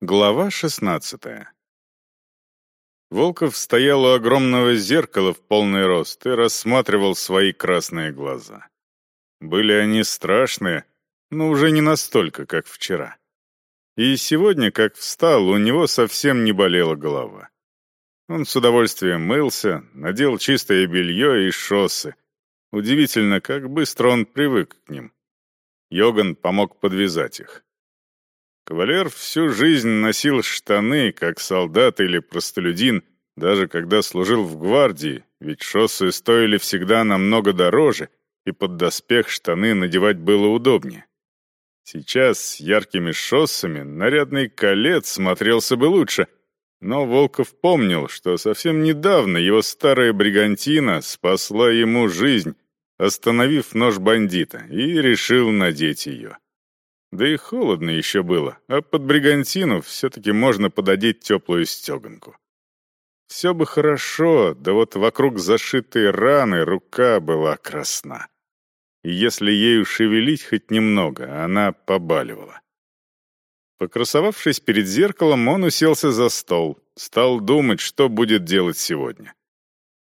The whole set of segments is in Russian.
Глава шестнадцатая Волков стоял у огромного зеркала в полный рост и рассматривал свои красные глаза. Были они страшные, но уже не настолько, как вчера. И сегодня, как встал, у него совсем не болела голова. Он с удовольствием мылся, надел чистое белье и шоссы. Удивительно, как быстро он привык к ним. Йоган помог подвязать их. Кавалер всю жизнь носил штаны, как солдат или простолюдин, даже когда служил в гвардии, ведь шоссы стоили всегда намного дороже, и под доспех штаны надевать было удобнее. Сейчас с яркими шоссами нарядный колец смотрелся бы лучше, но Волков помнил, что совсем недавно его старая бригантина спасла ему жизнь, остановив нож бандита, и решил надеть ее. Да и холодно еще было, а под бригантину все-таки можно пододеть теплую стеганку. Все бы хорошо, да вот вокруг зашитой раны рука была красна. И если ею шевелить хоть немного, она побаливала. Покрасовавшись перед зеркалом, он уселся за стол, стал думать, что будет делать сегодня.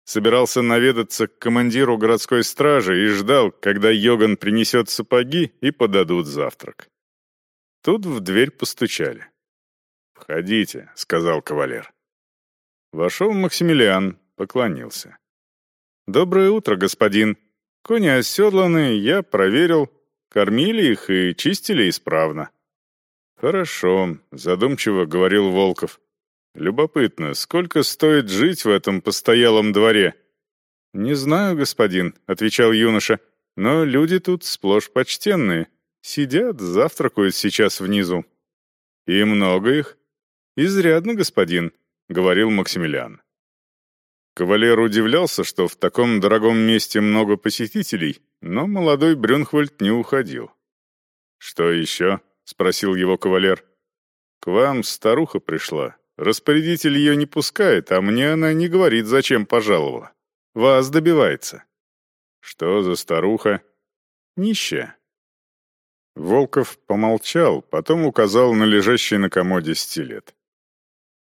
Собирался наведаться к командиру городской стражи и ждал, когда Йоган принесет сапоги и подадут завтрак. Тут в дверь постучали. «Входите», — сказал кавалер. Вошел Максимилиан, поклонился. «Доброе утро, господин. Кони оседланы, я проверил. Кормили их и чистили исправно». «Хорошо», — задумчиво говорил Волков. «Любопытно, сколько стоит жить в этом постоялом дворе?» «Не знаю, господин», — отвечал юноша, — «но люди тут сплошь почтенные. Сидят, завтракают сейчас внизу». «И много их?» «Изрядно, господин», — говорил Максимилиан. Кавалер удивлялся, что в таком дорогом месте много посетителей, но молодой Брюнхвальд не уходил. «Что еще?» — спросил его кавалер. «К вам старуха пришла. Распорядитель ее не пускает, а мне она не говорит, зачем пожаловала. Вас добивается». «Что за старуха?» «Нищая. Волков помолчал, потом указал на лежащий на комоде стилет.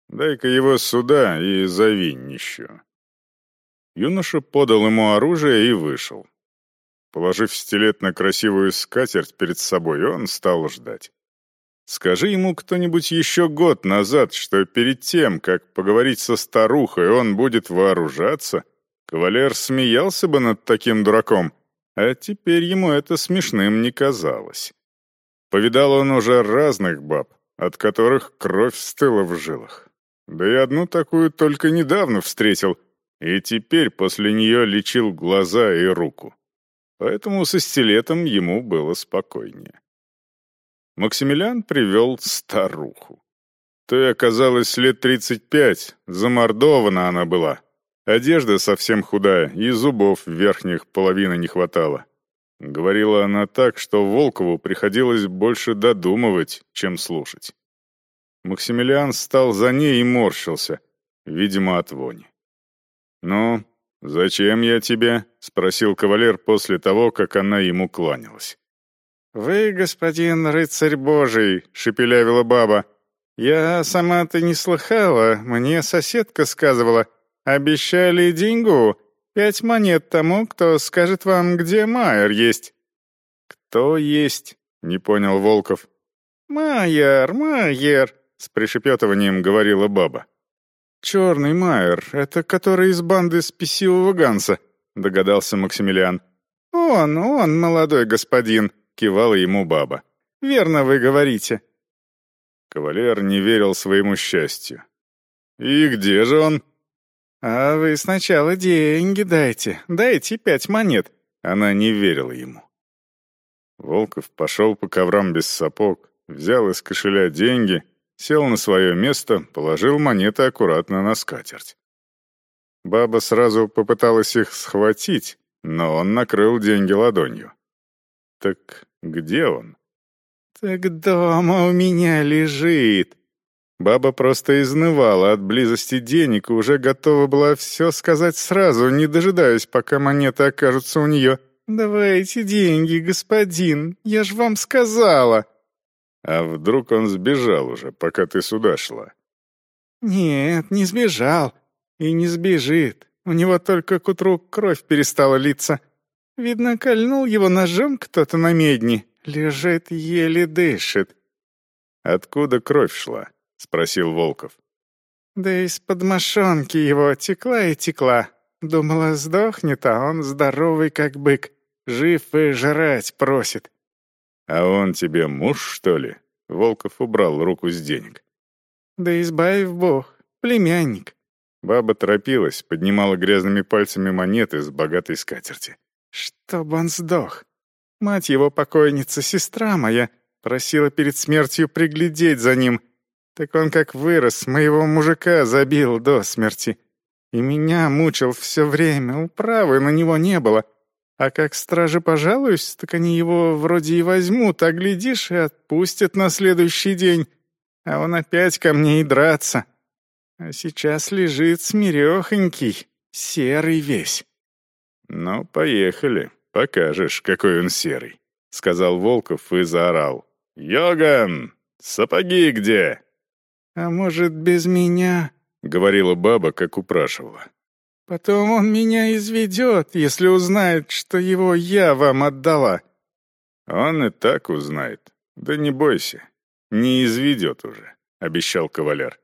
«Дай-ка его сюда и зови нищую». Юноша подал ему оружие и вышел. Положив стилет на красивую скатерть перед собой, он стал ждать. Скажи ему кто-нибудь еще год назад, что перед тем, как поговорить со старухой, он будет вооружаться, кавалер смеялся бы над таким дураком — а теперь ему это смешным не казалось. Повидал он уже разных баб, от которых кровь стыла в жилах. Да и одну такую только недавно встретил, и теперь после нее лечил глаза и руку. Поэтому со стилетом ему было спокойнее. Максимилиан привел старуху. Той оказалось лет тридцать пять, замордована она была, Одежда совсем худая, и зубов верхних половины не хватало. Говорила она так, что Волкову приходилось больше додумывать, чем слушать. Максимилиан стал за ней и морщился, видимо, от вони. «Ну, зачем я тебе?» — спросил кавалер после того, как она ему кланялась. «Вы, господин рыцарь божий», — шепелявила баба. «Я сама-то не слыхала, мне соседка сказывала, Обещали деньгу. Пять монет тому, кто скажет вам, где Майер есть». «Кто есть?» — не понял Волков. «Майер, Майер», — с пришепетыванием говорила баба. «Черный Майер, это который из банды спесивого Ганса», — догадался Максимилиан. «Он, он, молодой господин», — кивала ему баба. «Верно вы говорите». Кавалер не верил своему счастью. «И где же он?» «А вы сначала деньги дайте, дайте пять монет». Она не верила ему. Волков пошел по коврам без сапог, взял из кошеля деньги, сел на свое место, положил монеты аккуратно на скатерть. Баба сразу попыталась их схватить, но он накрыл деньги ладонью. «Так где он?» «Так дома у меня лежит», Баба просто изнывала от близости денег и уже готова была все сказать сразу, не дожидаясь, пока монеты окажутся у нее. «Давайте деньги, господин, я ж вам сказала!» А вдруг он сбежал уже, пока ты сюда шла? Нет, не сбежал. И не сбежит. У него только к утру кровь перестала литься. Видно, кольнул его ножом кто-то на медне. Лежит, еле дышит. «Откуда кровь шла?» — спросил Волков. «Да из-под мошонки его текла и текла. Думала, сдохнет, а он здоровый, как бык. Жив и жрать просит». «А он тебе муж, что ли?» Волков убрал руку с денег. «Да избавив Бог, племянник». Баба торопилась, поднимала грязными пальцами монеты с богатой скатерти. «Чтоб он сдох. Мать его покойница, сестра моя, просила перед смертью приглядеть за ним. Так он как вырос, моего мужика забил до смерти. И меня мучил все время, управы на него не было. А как страже пожалуюсь, так они его вроде и возьмут, а глядишь, и отпустят на следующий день. А он опять ко мне и драться. А сейчас лежит смирехонький, серый весь. «Ну, поехали, покажешь, какой он серый», — сказал Волков и заорал. «Йоган, сапоги где?» «А может, без меня?» — говорила баба, как упрашивала. «Потом он меня изведет, если узнает, что его я вам отдала». «Он и так узнает. Да не бойся, не изведет уже», — обещал кавалер.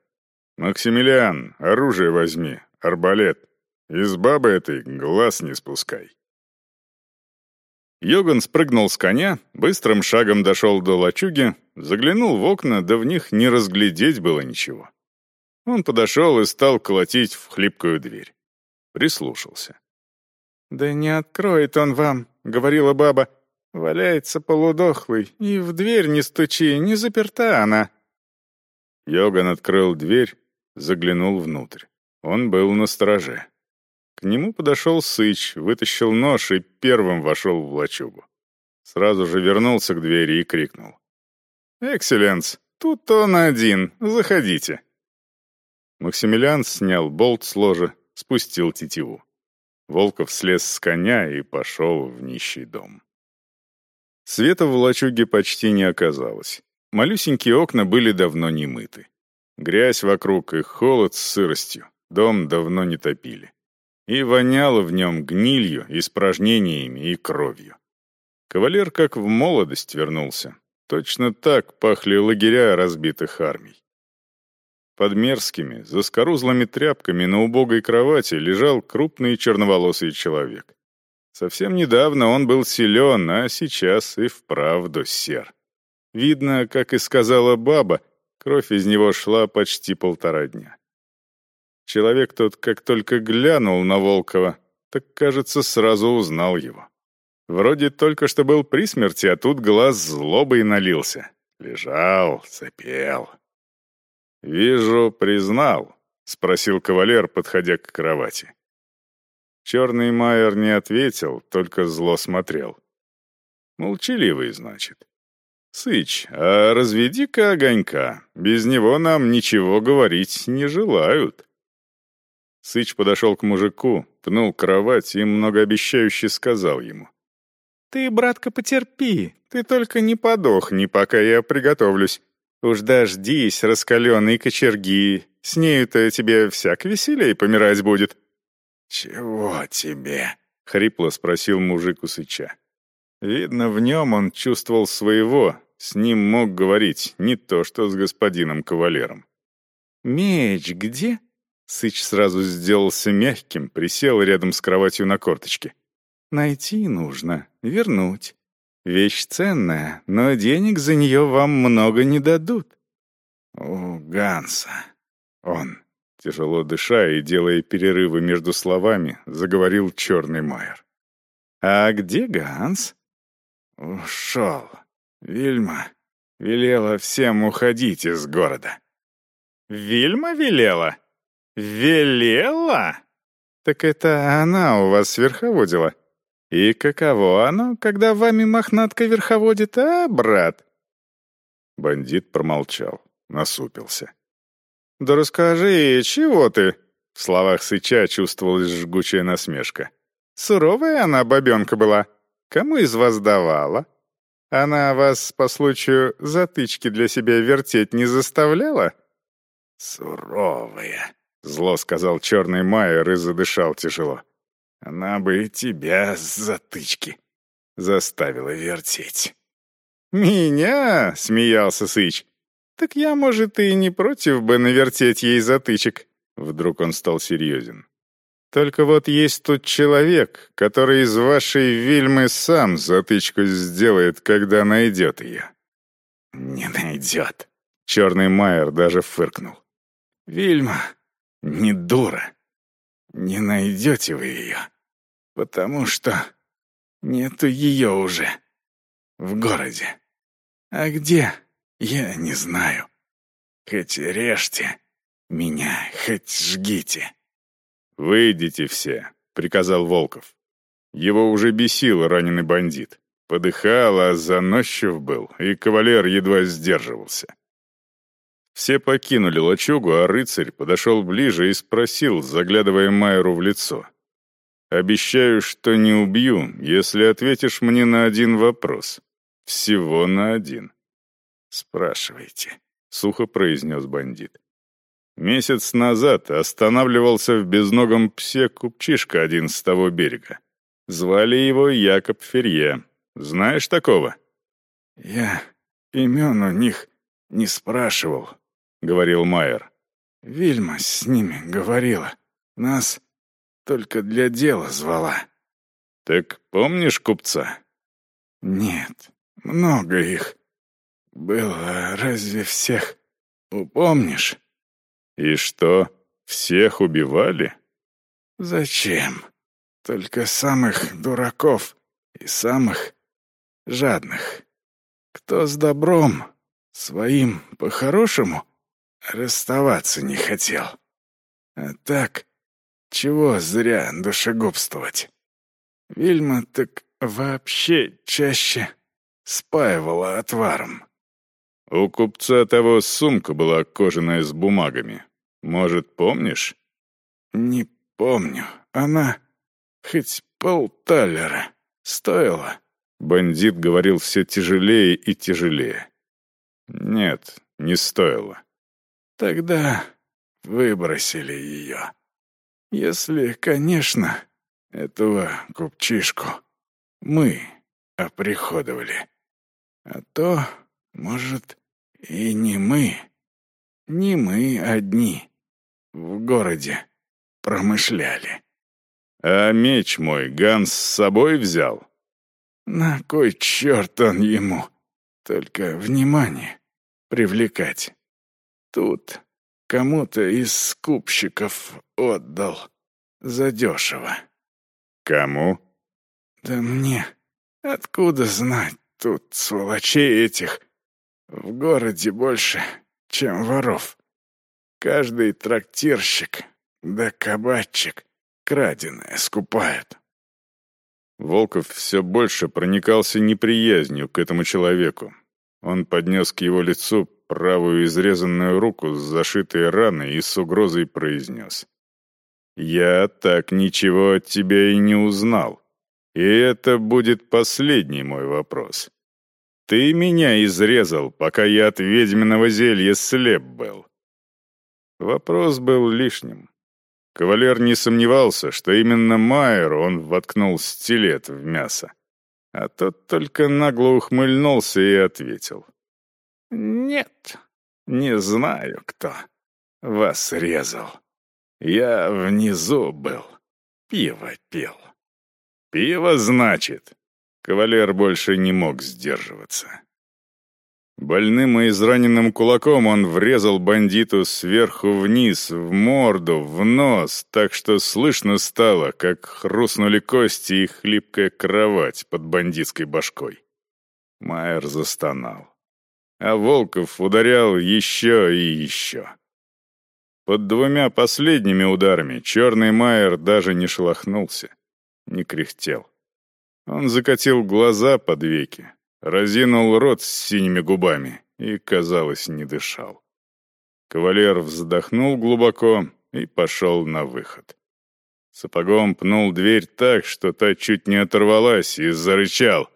«Максимилиан, оружие возьми, арбалет. Из бабы этой глаз не спускай». Йоган спрыгнул с коня, быстрым шагом дошел до лачуги, заглянул в окна, да в них не разглядеть было ничего. Он подошел и стал колотить в хлипкую дверь. Прислушался. «Да не откроет он вам», — говорила баба. «Валяется полудохлый, и в дверь не стучи, не заперта она». Йоган открыл дверь, заглянул внутрь. Он был на стороже. К нему подошел Сыч, вытащил нож и первым вошел в лачугу. Сразу же вернулся к двери и крикнул. «Экселленс, тут он один, заходите». Максимилиан снял болт с ложа, спустил тетиву. Волков слез с коня и пошел в нищий дом. Света в лачуге почти не оказалось. Малюсенькие окна были давно не мыты. Грязь вокруг и холод с сыростью. Дом давно не топили и воняло в нем гнилью, испражнениями и кровью. Кавалер как в молодость вернулся. Точно так пахли лагеря разбитых армий. Под мерзкими, заскорузлыми тряпками на убогой кровати лежал крупный черноволосый человек. Совсем недавно он был силен, а сейчас и вправду сер. Видно, как и сказала баба, кровь из него шла почти полтора дня. Человек тот, как только глянул на Волкова, так, кажется, сразу узнал его. Вроде только что был при смерти, а тут глаз злобой налился. Лежал, сопел. «Вижу, признал», — спросил кавалер, подходя к кровати. Черный Майер не ответил, только зло смотрел. «Молчаливый, значит. Сыч, а разведи-ка огонька, без него нам ничего говорить не желают». Сыч подошел к мужику, пнул кровать и многообещающе сказал ему. «Ты, братка, потерпи, ты только не подохни, пока я приготовлюсь. Уж дождись, раскаленной кочерги, с нею-то тебе всяк веселей помирать будет». «Чего тебе?» — хрипло спросил мужик у Сыча. Видно, в нем он чувствовал своего, с ним мог говорить, не то что с господином кавалером. «Меч где?» Сыч сразу сделался мягким, присел рядом с кроватью на корточке. «Найти нужно, вернуть. Вещь ценная, но денег за нее вам много не дадут». «У Ганса. Он». Тяжело дыша и делая перерывы между словами, заговорил черный Майер. «А где Ганс?» «Ушел. Вильма велела всем уходить из города». «Вильма велела?» «Велела? Так это она у вас верховодила. И каково оно, когда вами мохнатка верховодит, а, брат?» Бандит промолчал, насупился. «Да расскажи, чего ты?» В словах Сыча чувствовалась жгучая насмешка. «Суровая она бабенка была. Кому из вас давала?» Она вас по случаю затычки для себя вертеть не заставляла?» «Суровая», — зло сказал черный Майер и задышал тяжело. «Она бы и тебя с затычки заставила вертеть». «Меня?» — смеялся Сыч. «Так я, может, и не против бы навертеть ей затычек». Вдруг он стал серьезен. «Только вот есть тут человек, который из вашей Вильмы сам затычку сделает, когда найдет ее». «Не найдет», — черный Майер даже фыркнул. Вильма не дура. Не найдете вы ее, потому что нету ее уже в городе. А где, я не знаю. Хоть режьте меня, хоть жгите. «Выйдите все», — приказал Волков. Его уже бесил раненый бандит. Подыхал, а заносчив был, и кавалер едва сдерживался. Все покинули лачугу, а рыцарь подошел ближе и спросил, заглядывая Майеру в лицо. «Обещаю, что не убью, если ответишь мне на один вопрос. Всего на один». «Спрашивайте», — сухо произнес бандит. Месяц назад останавливался в безногом псе купчишка один с того берега. Звали его Якоб Ферье. Знаешь такого? Я имен у них не спрашивал, — говорил Майер. «Вильма с ними говорила. Нас только для дела звала». «Так помнишь купца?» «Нет, много их. Было разве всех упомнишь?» «И что, всех убивали?» «Зачем? Только самых дураков и самых жадных. Кто с добром, своим по-хорошему, Расставаться не хотел. А так, чего зря душегубствовать? Вильма так вообще чаще спаивала отваром. У купца того сумка была кожаная с бумагами. Может, помнишь? Не помню. Она хоть полталлера стоила. Бандит говорил все тяжелее и тяжелее. Нет, не стоило. Тогда выбросили ее. Если, конечно, этого купчишку мы оприходовали. А то, может, и не мы, не мы одни в городе промышляли. А меч мой Ганс с собой взял? На кой черт он ему? Только внимание привлекать. Тут кому-то из скупщиков отдал. Задешево. Кому? Да мне. Откуда знать тут сволочей этих? В городе больше, чем воров. Каждый трактирщик да кабачик краденое скупают. Волков все больше проникался неприязнью к этому человеку. Он поднес к его лицу правую изрезанную руку с зашитой раной и с угрозой произнес. «Я так ничего от тебя и не узнал. И это будет последний мой вопрос. Ты меня изрезал, пока я от ведьминого зелья слеп был». Вопрос был лишним. Кавалер не сомневался, что именно Майеру он воткнул стилет в мясо. А тот только нагло ухмыльнулся и ответил. «Нет, не знаю, кто вас резал. Я внизу был, пиво пил». «Пиво, значит?» Кавалер больше не мог сдерживаться. Больным и израненным кулаком он врезал бандиту сверху вниз, в морду, в нос, так что слышно стало, как хрустнули кости и хлипкая кровать под бандитской башкой. Майер застонал а Волков ударял еще и еще. Под двумя последними ударами черный Майер даже не шелохнулся, не кряхтел. Он закатил глаза под веки, разинул рот с синими губами и, казалось, не дышал. Кавалер вздохнул глубоко и пошел на выход. Сапогом пнул дверь так, что та чуть не оторвалась и зарычал.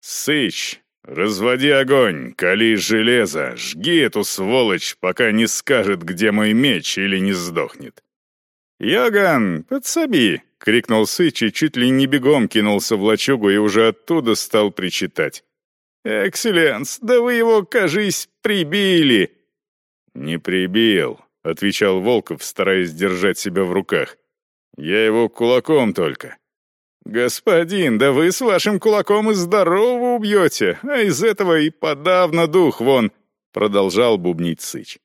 «Сыч, «Разводи огонь, кали железо, жги эту сволочь, пока не скажет, где мой меч или не сдохнет». «Йоган, подсоби!» — крикнул Сыч и чуть ли не бегом кинулся в лачугу и уже оттуда стал причитать. «Экселленс, да вы его, кажись, прибили!» «Не прибил», — отвечал Волков, стараясь держать себя в руках. «Я его кулаком только». «Господин, да вы с вашим кулаком и здорово убьете, а из этого и подавно дух вон!» — продолжал бубнить Сыч.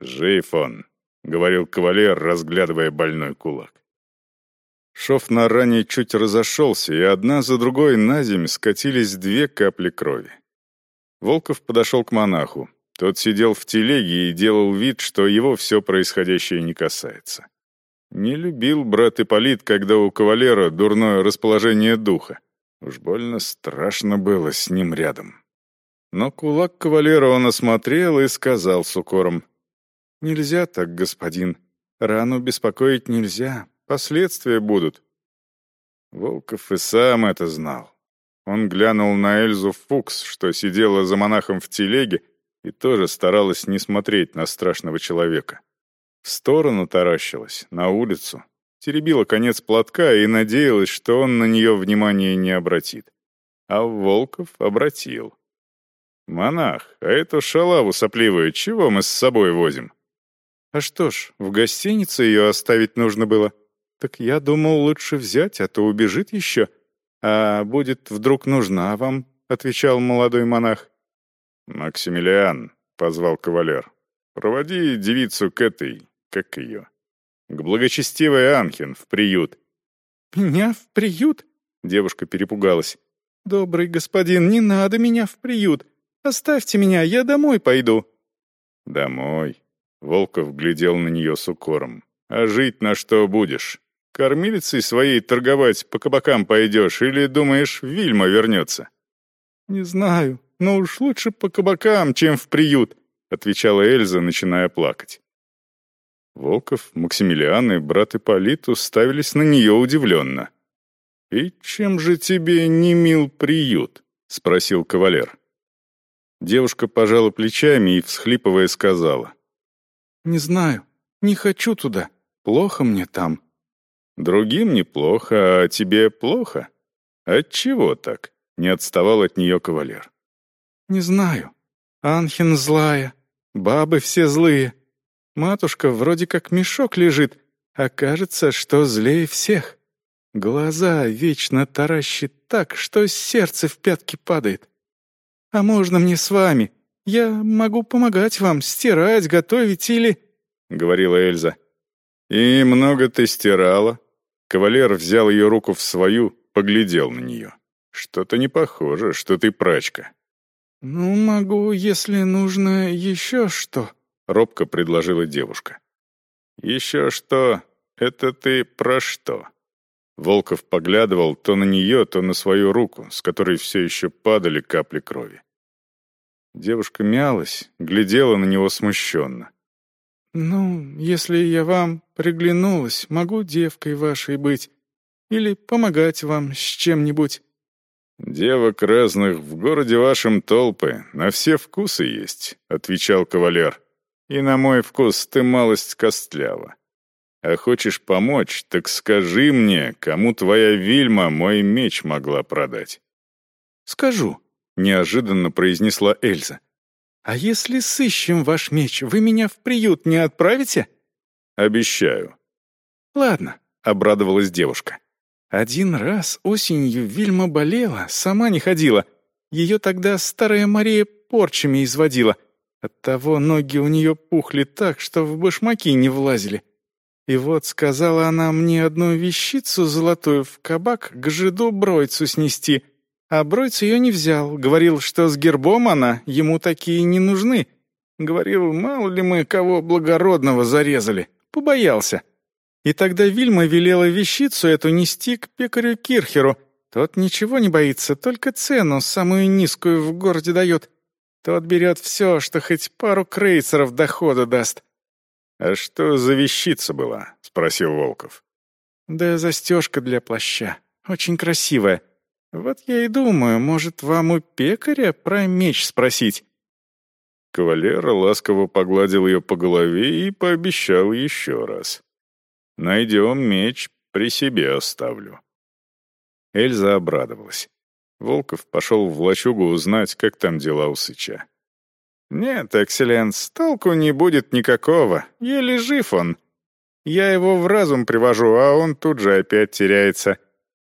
«Жив он», — говорил кавалер, разглядывая больной кулак. Шов на ране чуть разошелся, и одна за другой на земь скатились две капли крови. Волков подошел к монаху. Тот сидел в телеге и делал вид, что его все происходящее не касается. Не любил брат Ипполит, когда у кавалера дурное расположение духа. Уж больно страшно было с ним рядом. Но кулак кавалера он осмотрел и сказал с укором. «Нельзя так, господин. Рану беспокоить нельзя. Последствия будут». Волков и сам это знал. Он глянул на Эльзу Фукс, что сидела за монахом в телеге, и тоже старалась не смотреть на страшного человека. В сторону таращилась, на улицу. Теребила конец платка и надеялась, что он на нее внимания не обратит. А Волков обратил. «Монах, а эту шалаву сопливую чего мы с собой возим?» «А что ж, в гостинице ее оставить нужно было. Так я думал, лучше взять, а то убежит еще. А будет вдруг нужна вам», — отвечал молодой монах. «Максимилиан», — позвал кавалер, — «проводи девицу к этой, как ее? К благочестивой Анхен в приют. «Меня в приют?» — девушка перепугалась. «Добрый господин, не надо меня в приют. Оставьте меня, я домой пойду». «Домой?» — Волков глядел на нее с укором. «А жить на что будешь? Кормилицей своей торговать по кабакам пойдешь или, думаешь, Вильма вернется?» «Не знаю, но уж лучше по кабакам, чем в приют», — отвечала Эльза, начиная плакать. Волков, Максимилиан и брат Ипполит уставились на нее удивленно. «И чем же тебе не мил приют?» — спросил кавалер. Девушка пожала плечами и, всхлипывая, сказала. «Не знаю, не хочу туда. Плохо мне там». «Другим неплохо, а тебе плохо? Отчего так?» — не отставал от нее кавалер. «Не знаю. Анхин злая, бабы все злые. Матушка вроде как мешок лежит, а кажется, что злее всех. Глаза вечно таращит так, что сердце в пятки падает. А можно мне с вами? Я могу помогать вам стирать, готовить или...» — говорила Эльза. «И много ты стирала?» Кавалер взял ее руку в свою, поглядел на нее. «Что-то не похоже, что ты прачка». «Ну, могу, если нужно еще что», робко предложила девушка. «Еще что? Это ты про что?» Волков поглядывал то на нее, то на свою руку, с которой все еще падали капли крови. Девушка мялась, глядела на него смущенно. «Ну, если я вам приглянулась, могу девкой вашей быть или помогать вам с чем-нибудь». «Девок разных в городе вашем толпы, на все вкусы есть», — отвечал кавалер. И на мой вкус ты малость костлява. А хочешь помочь, так скажи мне, кому твоя Вильма мой меч могла продать». «Скажу», — неожиданно произнесла Эльза. «А если сыщем ваш меч, вы меня в приют не отправите?» «Обещаю». «Ладно», — обрадовалась девушка. «Один раз осенью Вильма болела, сама не ходила. Ее тогда старая Мария порчами изводила — Оттого ноги у нее пухли так, что в башмаки не влазили. И вот сказала она мне одну вещицу золотую в кабак к жиду Бройцу снести, а Бройц ее не взял, говорил, что с гербом она, ему такие не нужны. Говорил, мало ли мы кого благородного зарезали, побоялся. И тогда Вильма велела вещицу эту нести к пекарю Кирхеру. Тот ничего не боится, только цену самую низкую в городе дает — тот берет все, что хоть пару крейсеров дохода даст». «А что за вещица была?» — спросил Волков. «Да застежка для плаща. Очень красивая. Вот я и думаю, может, вам у пекаря про меч спросить?» Кавалер ласково погладил ее по голове и пообещал еще раз. «Найдем меч, при себе оставлю». Эльза обрадовалась. Волков пошел в лачугу узнать, как там дела у Сыча. «Нет, экселленс, толку не будет никакого, еле жив он. Я его в разум привожу, а он тут же опять теряется.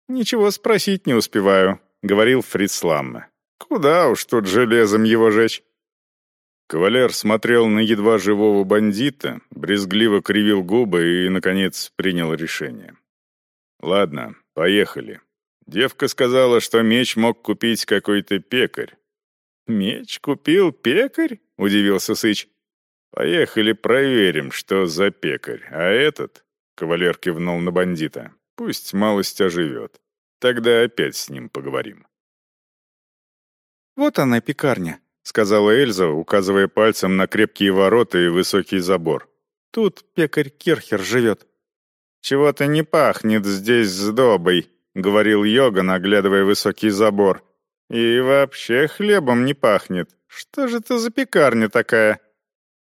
Ничего спросить не успеваю», — говорил Фриц. «Куда уж тут железом его жечь?» Кавалер смотрел на едва живого бандита, брезгливо кривил губы и, наконец, принял решение. «Ладно, поехали. Девка сказала, что меч мог купить какой-то пекарь. «Меч купил пекарь?» — удивился Сыч. «Поехали проверим, что за пекарь. А этот...» — кавалер кивнул на бандита. «Пусть малость оживет. Тогда опять с ним поговорим». «Вот она, пекарня», — сказала Эльза, указывая пальцем на крепкие ворота и высокий забор. «Тут пекарь Кирхер живет». «Чего-то не пахнет здесь сдобой», — говорил Йоган, оглядывая высокий забор. И вообще хлебом не пахнет. Что же это за пекарня такая?»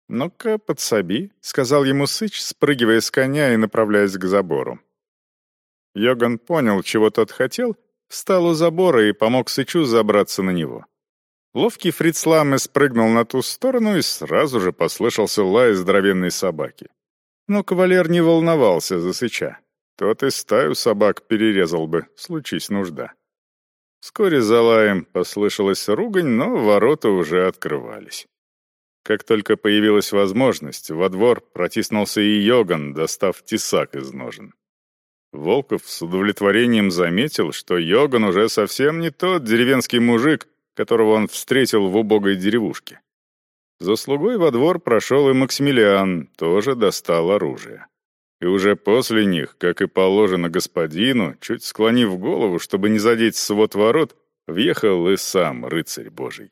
«Ну-ка, подсоби», — сказал ему Сыч, спрыгивая с коня и направляясь к забору. Йоган понял, чего тот хотел, встал у забора и помог Сычу забраться на него. Ловкий Фрицламе спрыгнул на ту сторону и сразу же послышался лай здоровенной собаки. Но кавалер не волновался за Сыча. Тот и стаю собак перерезал бы, случись нужда. Вскоре за лаем послышалась ругань, но ворота уже открывались. Как только появилась возможность, во двор протиснулся и Йоган, достав тесак из ножен. Волков с удовлетворением заметил, что Йоган уже совсем не тот деревенский мужик, которого он встретил в убогой деревушке. За слугой во двор прошел и Максимилиан, тоже достал оружие. И уже после них, как и положено господину, чуть склонив голову, чтобы не задеть свод ворот, въехал и сам рыцарь божий.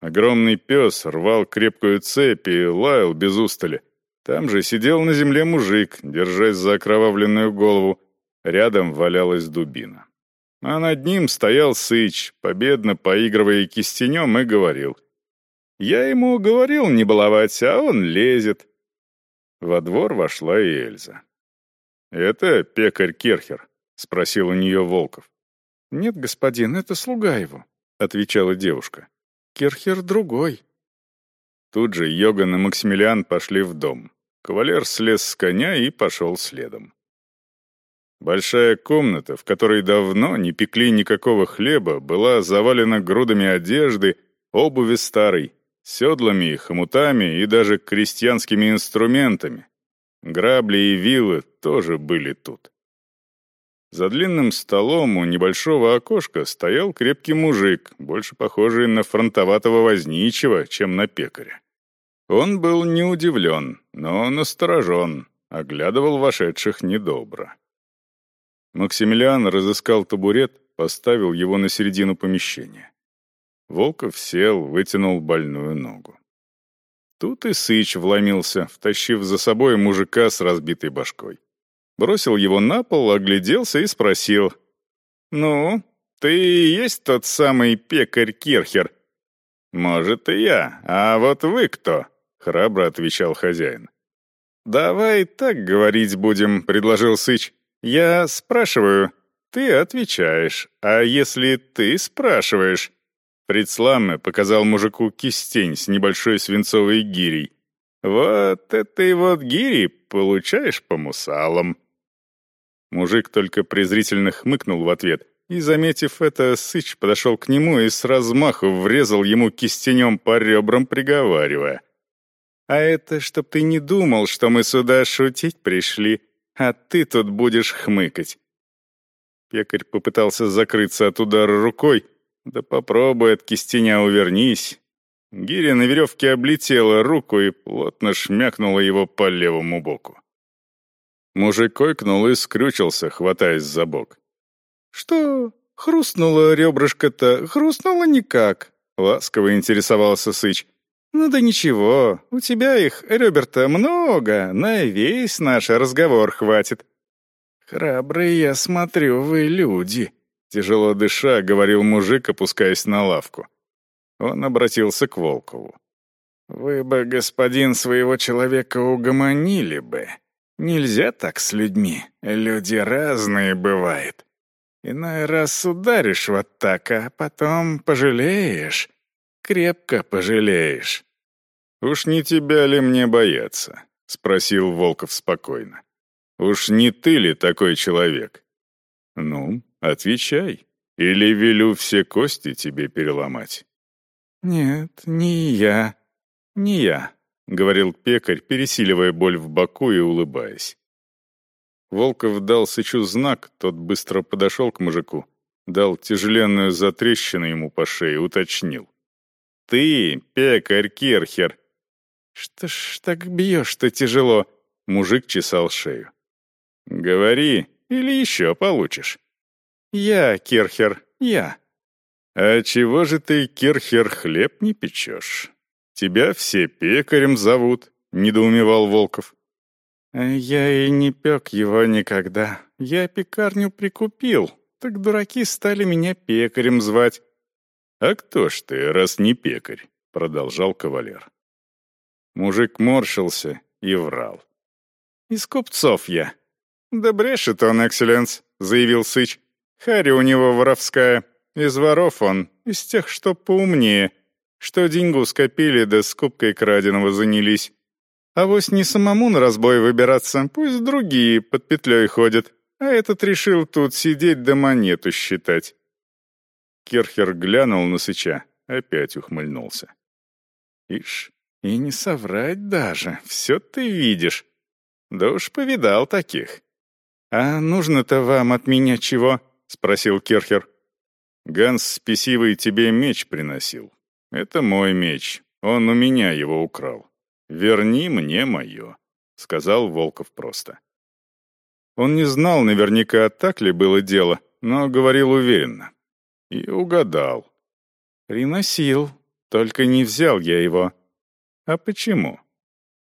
Огромный пес рвал крепкую цепь и лаял без устали. Там же сидел на земле мужик, держась за окровавленную голову. Рядом валялась дубина. А над ним стоял Сыч, победно поигрывая кистенем, и говорил. «Я ему говорил не баловать, а он лезет. Во двор вошла и Эльза. «Это пекарь Керхер?» — спросил у нее Волков. «Нет, господин, это слуга его», — отвечала девушка. «Керхер другой». Тут же Йоган и Максимилиан пошли в дом. Кавалер слез с коня и пошел следом. Большая комната, в которой давно не пекли никакого хлеба, была завалена грудами одежды, обуви старой, седлами, хомутами и даже крестьянскими инструментами. Грабли и вилы тоже были тут. За длинным столом у небольшого окошка стоял крепкий мужик, больше похожий на фронтоватого возничего, чем на пекаря. Он был не удивлен, но насторожен, оглядывал вошедших недобро. Максимилиан разыскал табурет, поставил его на середину помещения. Волков сел, вытянул больную ногу. Тут и Сыч вломился, втащив за собой мужика с разбитой башкой. Бросил его на пол, огляделся и спросил. «Ну, ты и есть тот самый пекарь Кирхер?» «Может, и я. А вот вы кто?» — храбро отвечал хозяин. «Давай так говорить будем», — предложил Сыч. «Я спрашиваю, ты отвечаешь. А если ты спрашиваешь, Фрицламе показал мужику кистень с небольшой свинцовой гирей. «Вот этой вот гири получаешь по мусалам». Мужик только презрительно хмыкнул в ответ, и, заметив это, Сыч подошел к нему и с размаху врезал ему кистенем по ребрам, приговаривая. «А это чтоб ты не думал, что мы сюда шутить пришли, а ты тут будешь хмыкать». Пекарь попытался закрыться от удара рукой, да попробуй от кистеня увернись. Гиря на веревке облетела руку и плотно шмякнула его по левому боку. Мужик койкнул и скрючился, хватаясь за бок. «Что? Хрустнуло ребрышко-то? Хрустнуло никак?» — ласково интересовался Сыч. «Ну да ничего, у тебя их, ребер-то, много, на весь наш разговор хватит». «Храбрые, я смотрю, вы люди», Тяжело дыша, говорил мужик, опускаясь на лавку. Он обратился к Волкову. «Вы бы, господин, своего человека угомонили бы. Нельзя так с людьми. Люди разные бывают. Иной раз ударишь вот так, а потом пожалеешь. Крепко пожалеешь». «Уж не тебя ли мне бояться?» — спросил Волков спокойно. «Уж не ты ли такой человек?» «Ну, отвечай, или велю все кости тебе переломать». «Нет, не я, не я», — говорил пекарь, пересиливая боль в боку и улыбаясь. Волков дал Сычу знак, тот быстро подошел к мужику, дал тяжеленную затрещину ему по шее, уточнил. «Ты, пекарь Керхер!» «Что ж так бьешь-то тяжело?» Мужик чесал шею. «Говори, или еще получишь». «Я, Керхер, я». «А чего же ты, Керхер, хлеб не печешь? Тебя все пекарем зовут», — недоумевал Волков. «Я и не пек его никогда. Я пекарню прикупил, так дураки стали меня пекарем звать». «А кто ж ты, раз не пекарь?» — продолжал кавалер. Мужик морщился и врал. «Из купцов я». «Да брешет он, экселленс», — заявил Сыч. «Харя у него воровская». Из воров он, из тех, что поумнее, что деньгу скопили да скупкой краденого занялись. А вось не самому на разбой выбираться, пусть другие под петлей ходят, а этот решил тут сидеть да монету считать. Керхер глянул на Сыча, опять ухмыльнулся. «Ишь, и не соврать даже, все ты видишь. Да уж повидал таких». «А нужно-то вам от меня чего?» — спросил Керхер. Ганс спесивый тебе меч приносил. Это мой меч. Он у меня его украл. Верни мне мое», — сказал Волков просто. Он не знал наверняка, так ли было дело, но говорил уверенно. И угадал. «Приносил, только не взял я его». «А почему?»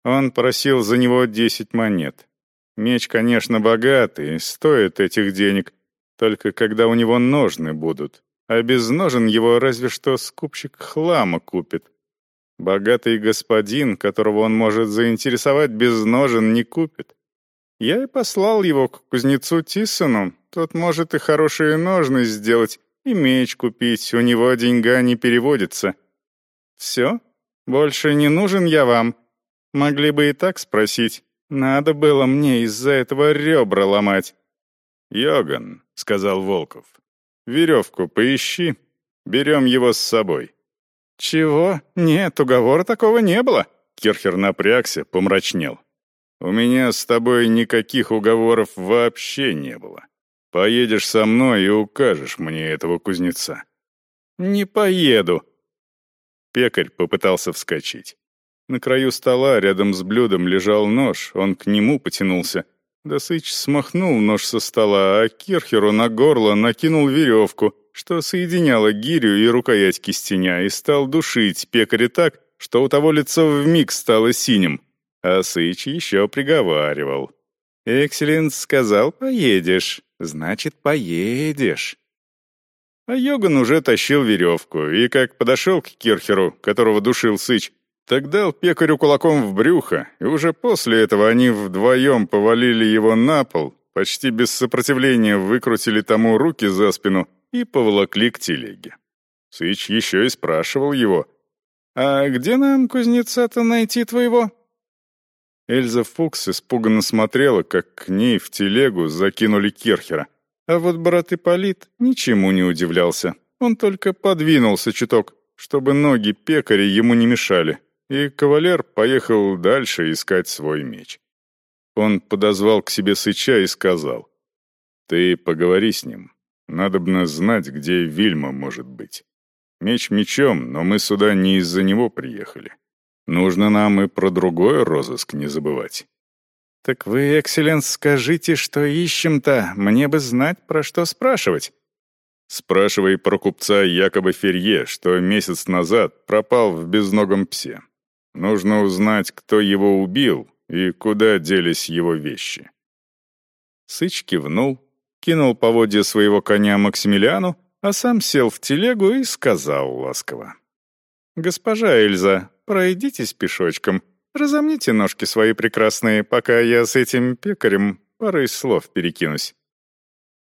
Он просил за него десять монет. Меч, конечно, богатый, стоит этих денег, только когда у него ножны будут. А без ножен его разве что скупщик хлама купит. Богатый господин, которого он может заинтересовать, без ножен не купит. Я и послал его к кузнецу Тиссону. Тот может и хорошие ножны сделать, и меч купить, у него деньга не переводится. Все? Больше не нужен я вам? Могли бы и так спросить. Надо было мне из-за этого ребра ломать. «Йоган», — сказал Волков, — «веревку поищи, берем его с собой». «Чего? Нет, уговора такого не было». Кирхер напрягся, помрачнел. «У меня с тобой никаких уговоров вообще не было. Поедешь со мной и укажешь мне этого кузнеца». «Не поеду». Пекарь попытался вскочить. На краю стола рядом с блюдом лежал нож, он к нему потянулся, Досыч смахнул нож со стола, а Кирхеру на горло накинул веревку, что соединяла гирю и рукоять кистеня, и стал душить пекаря так, что у того лицо вмиг стало синим. А Сыч еще приговаривал. «Экселленс сказал, поедешь, значит, поедешь». А Йоган уже тащил веревку, и как подошел к Кирхеру, которого душил Сыч, так дал пекарю кулаком в брюхо, и уже после этого они вдвоем повалили его на пол, почти без сопротивления выкрутили тому руки за спину и поволокли к телеге. Сыч еще и спрашивал его, «А где нам кузнеца-то найти твоего?» Эльза Фукс испуганно смотрела, как к ней в телегу закинули Керхера, а вот брат Ипполит ничему не удивлялся. Он только подвинулся чуток, чтобы ноги пекаря ему не мешали, и кавалер поехал дальше искать свой меч. Он подозвал к себе Сыча и сказал, «Ты поговори с ним. Надобно знать, где Вильма может быть. Меч мечом, но мы сюда не из-за него приехали. Нужно нам и про другой розыск не забывать». «Так вы, экселленс, скажите, что ищем-то? Мне бы знать, про что спрашивать». Спрашивай про купца якобы Ферье, что месяц назад пропал в безногом псе. Нужно узнать, кто его убил и куда делись его вещи». Сыч кивнул, кинул поводья своего коня Максимилиану, а сам сел в телегу и сказал ласково. «Госпожа Эльза, пройдитесь пешочком, разомните ножки свои прекрасные, пока я с этим пекарем парой слов перекинусь».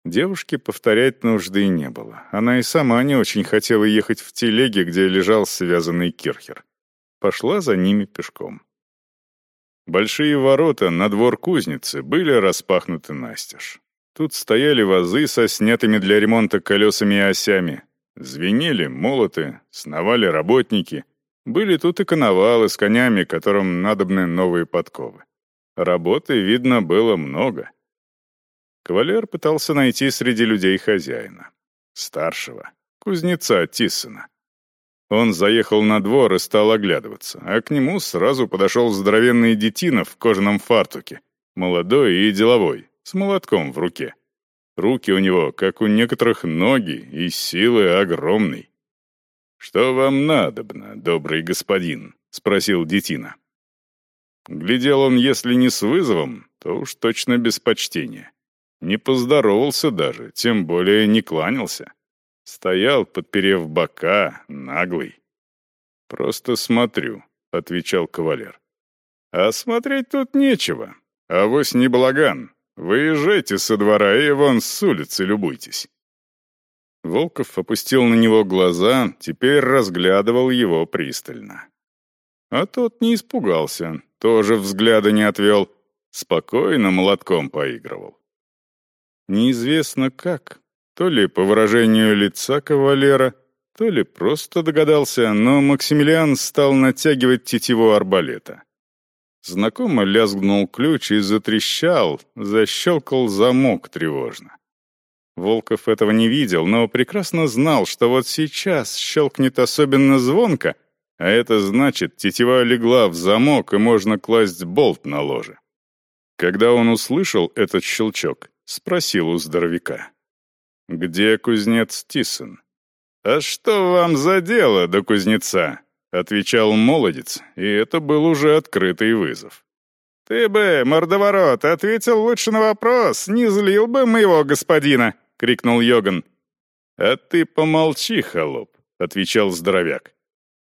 Девушке повторять нужды не было. Она и сама не очень хотела ехать в телеге, где лежал связанный кирхер. Пошла за ними пешком. Большие ворота на двор кузницы были распахнуты настежь. Тут стояли вазы со снятыми для ремонта колесами и осями. Звенели молоты, сновали работники. Были тут и коновалы с конями, которым надобны новые подковы. Работы, видно, было много. Кавалер пытался найти среди людей хозяина. Старшего, кузнеца Тиссона. Он заехал на двор и стал оглядываться, а к нему сразу подошел здоровенный детина в кожаном фартуке, молодой и деловой, с молотком в руке. Руки у него, как у некоторых, ноги, и силы огромной. «Что вам надобно, добрый господин?» — спросил детина. Глядел он, если не с вызовом, то уж точно без почтения. Не поздоровался даже, тем более не кланялся. Стоял, подперев бока, наглый. «Просто смотрю», — отвечал кавалер. «А смотреть тут нечего. А вось не балаган. Выезжайте со двора и вон с улицы любуйтесь». Волков опустил на него глаза, теперь разглядывал его пристально. А тот не испугался, тоже взгляда не отвел, спокойно молотком поигрывал. Неизвестно как, то ли по выражению лица кавалера, то ли просто догадался, но Максимилиан стал натягивать тетиву арбалета. Знакомо лязгнул ключ и затрещал, защелкал замок тревожно. Волков этого не видел, но прекрасно знал, что вот сейчас щелкнет особенно звонко, а это значит, тетива легла в замок, и можно класть болт на ложе. Когда он услышал этот щелчок, спросил у здоровяка. «Где кузнец Тисон?» «А что вам за дело до кузнеца?» — отвечал молодец, и это был уже открытый вызов. «Ты бы, мордоворот, ответил лучше на вопрос, не злил бы моего господина!» — крикнул Йоган. «А ты помолчи, холоп», — отвечал здоровяк.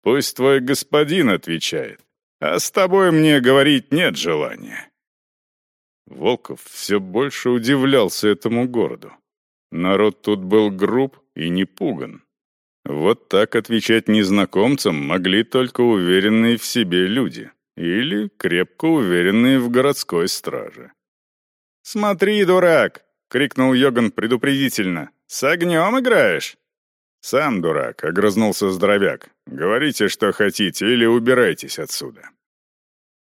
«Пусть твой господин отвечает, а с тобой мне говорить нет желания». Волков все больше удивлялся этому городу. Народ тут был груб и не пуган. Вот так отвечать незнакомцам могли только уверенные в себе люди или крепко уверенные в городской страже. «Смотри, дурак!» — крикнул Йоган предупредительно. «С огнем играешь?» «Сам дурак», — огрызнулся здоровяк. «Говорите, что хотите, или убирайтесь отсюда».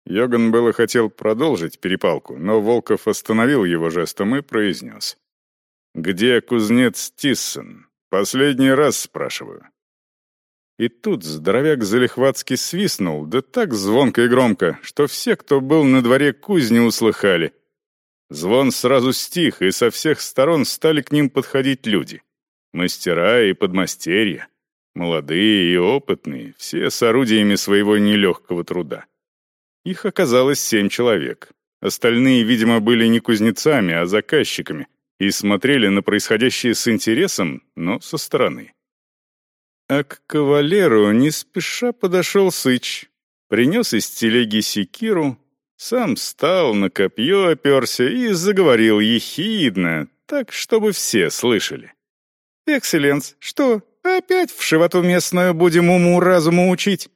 Йоган было хотел продолжить перепалку, но Волков остановил его жестом и произнес. «Где кузнец Тиссон? Последний раз спрашиваю». И тут здоровяк залихватски свистнул, да так звонко и громко, что все, кто был на дворе кузни, услыхали. Звон сразу стих, и со всех сторон стали к ним подходить люди. Мастера и подмастерья, молодые и опытные, все с орудиями своего нелегкого труда. Их оказалось семь человек. Остальные, видимо, были не кузнецами, а заказчиками и смотрели на происходящее с интересом, но со стороны. А к кавалеру не спеша подошел Сыч, принес из телеги секиру, сам встал, на копье оперся и заговорил ехидно, так, чтобы все слышали. «Экселленс, что, опять в шивоту местную будем уму-разуму учить?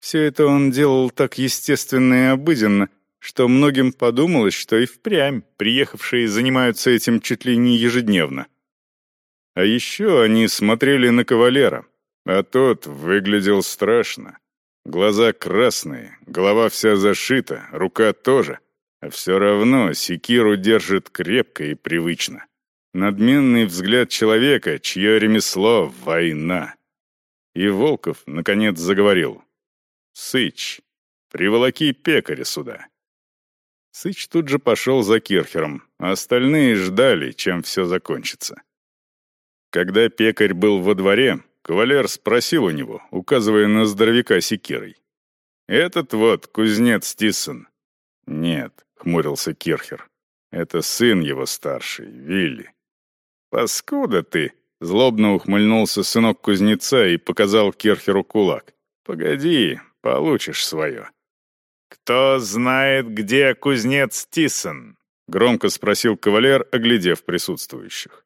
Все это он делал так естественно и обыденно, что многим подумалось, что и впрямь приехавшие занимаются этим чуть ли не ежедневно. А еще они смотрели на кавалера, а тот выглядел страшно. Глаза красные, голова вся зашита, рука тоже, а все равно секиру держит крепко и привычно. Надменный взгляд человека, чье ремесло — война. И Волков, наконец, заговорил. Сыч, приволоки пекаря сюда». Сыч тут же пошел за Кирхером, а остальные ждали, чем все закончится. Когда пекарь был во дворе, кавалер спросил у него, указывая на здоровяка секирой. «Этот вот, кузнец Тиссон». «Нет», — хмурился Кирхер. Это сын его старший, Вилли. «Паскуда ты!» — злобно ухмыльнулся сынок кузнеца и показал Керхеру кулак. «Погоди, получишь свое». «Кто знает, где кузнец Тисон?» — громко спросил кавалер, оглядев присутствующих.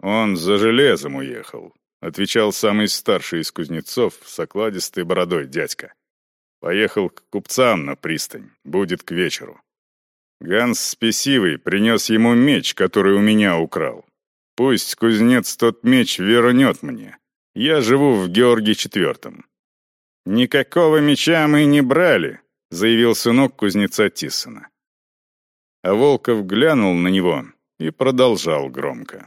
«Он за железом уехал», — отвечал самый старший из кузнецов с окладистой бородой дядька. «Поехал к купцам на пристань, будет к вечеру. Ганс Спесивый принес ему меч, который у меня украл. Пусть кузнец тот меч вернет мне. Я живу в Георгии IV». «Никакого меча мы не брали», — заявил сынок кузнеца Тиссона. А Волков глянул на него и продолжал громко.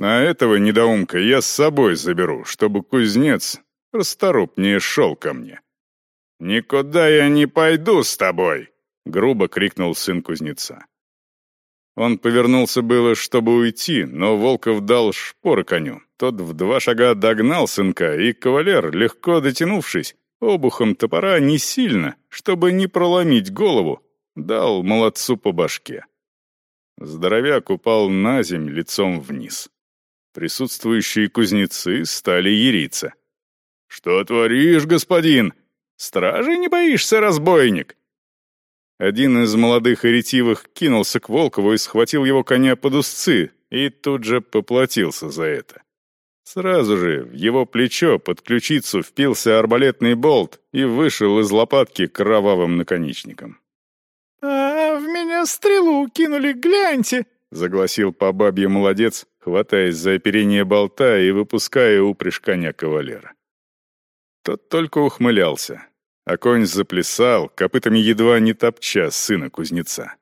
«А этого недоумка я с собой заберу, чтобы кузнец расторопнее шел ко мне». «Никуда я не пойду с тобой!» — грубо крикнул сын кузнеца. Он повернулся было, чтобы уйти, но Волков дал шпор коню. Тот в два шага догнал сынка, и кавалер, легко дотянувшись, обухом топора не сильно, чтобы не проломить голову, Дал молодцу по башке. Здоровяк упал на земь лицом вниз. Присутствующие кузнецы стали яриться. «Что творишь, господин? Стражи не боишься, разбойник?» Один из молодых ретивых кинулся к Волкову и схватил его коня под узцы, и тут же поплатился за это. Сразу же в его плечо под ключицу впился арбалетный болт и вышел из лопатки кровавым наконечником. «А, в меня стрелу кинули, гляньте!» — загласил по бабье молодец, хватаясь за оперение болта и выпуская упряжь коня кавалера. Тот только ухмылялся, а конь заплясал, копытами едва не топча сына кузнеца.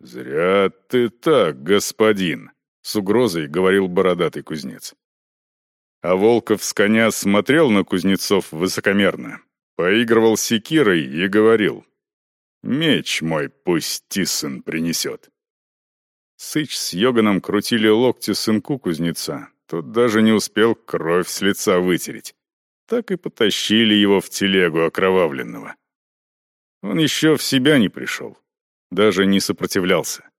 «Зря ты так, господин!» — с угрозой говорил бородатый кузнец. А Волков с коня смотрел на кузнецов высокомерно, поигрывал секирой и говорил Меч мой пусть Тиссен принесет. Сыч с Йоганом крутили локти сынку кузнеца. Тот даже не успел кровь с лица вытереть. Так и потащили его в телегу окровавленного. Он еще в себя не пришел. Даже не сопротивлялся.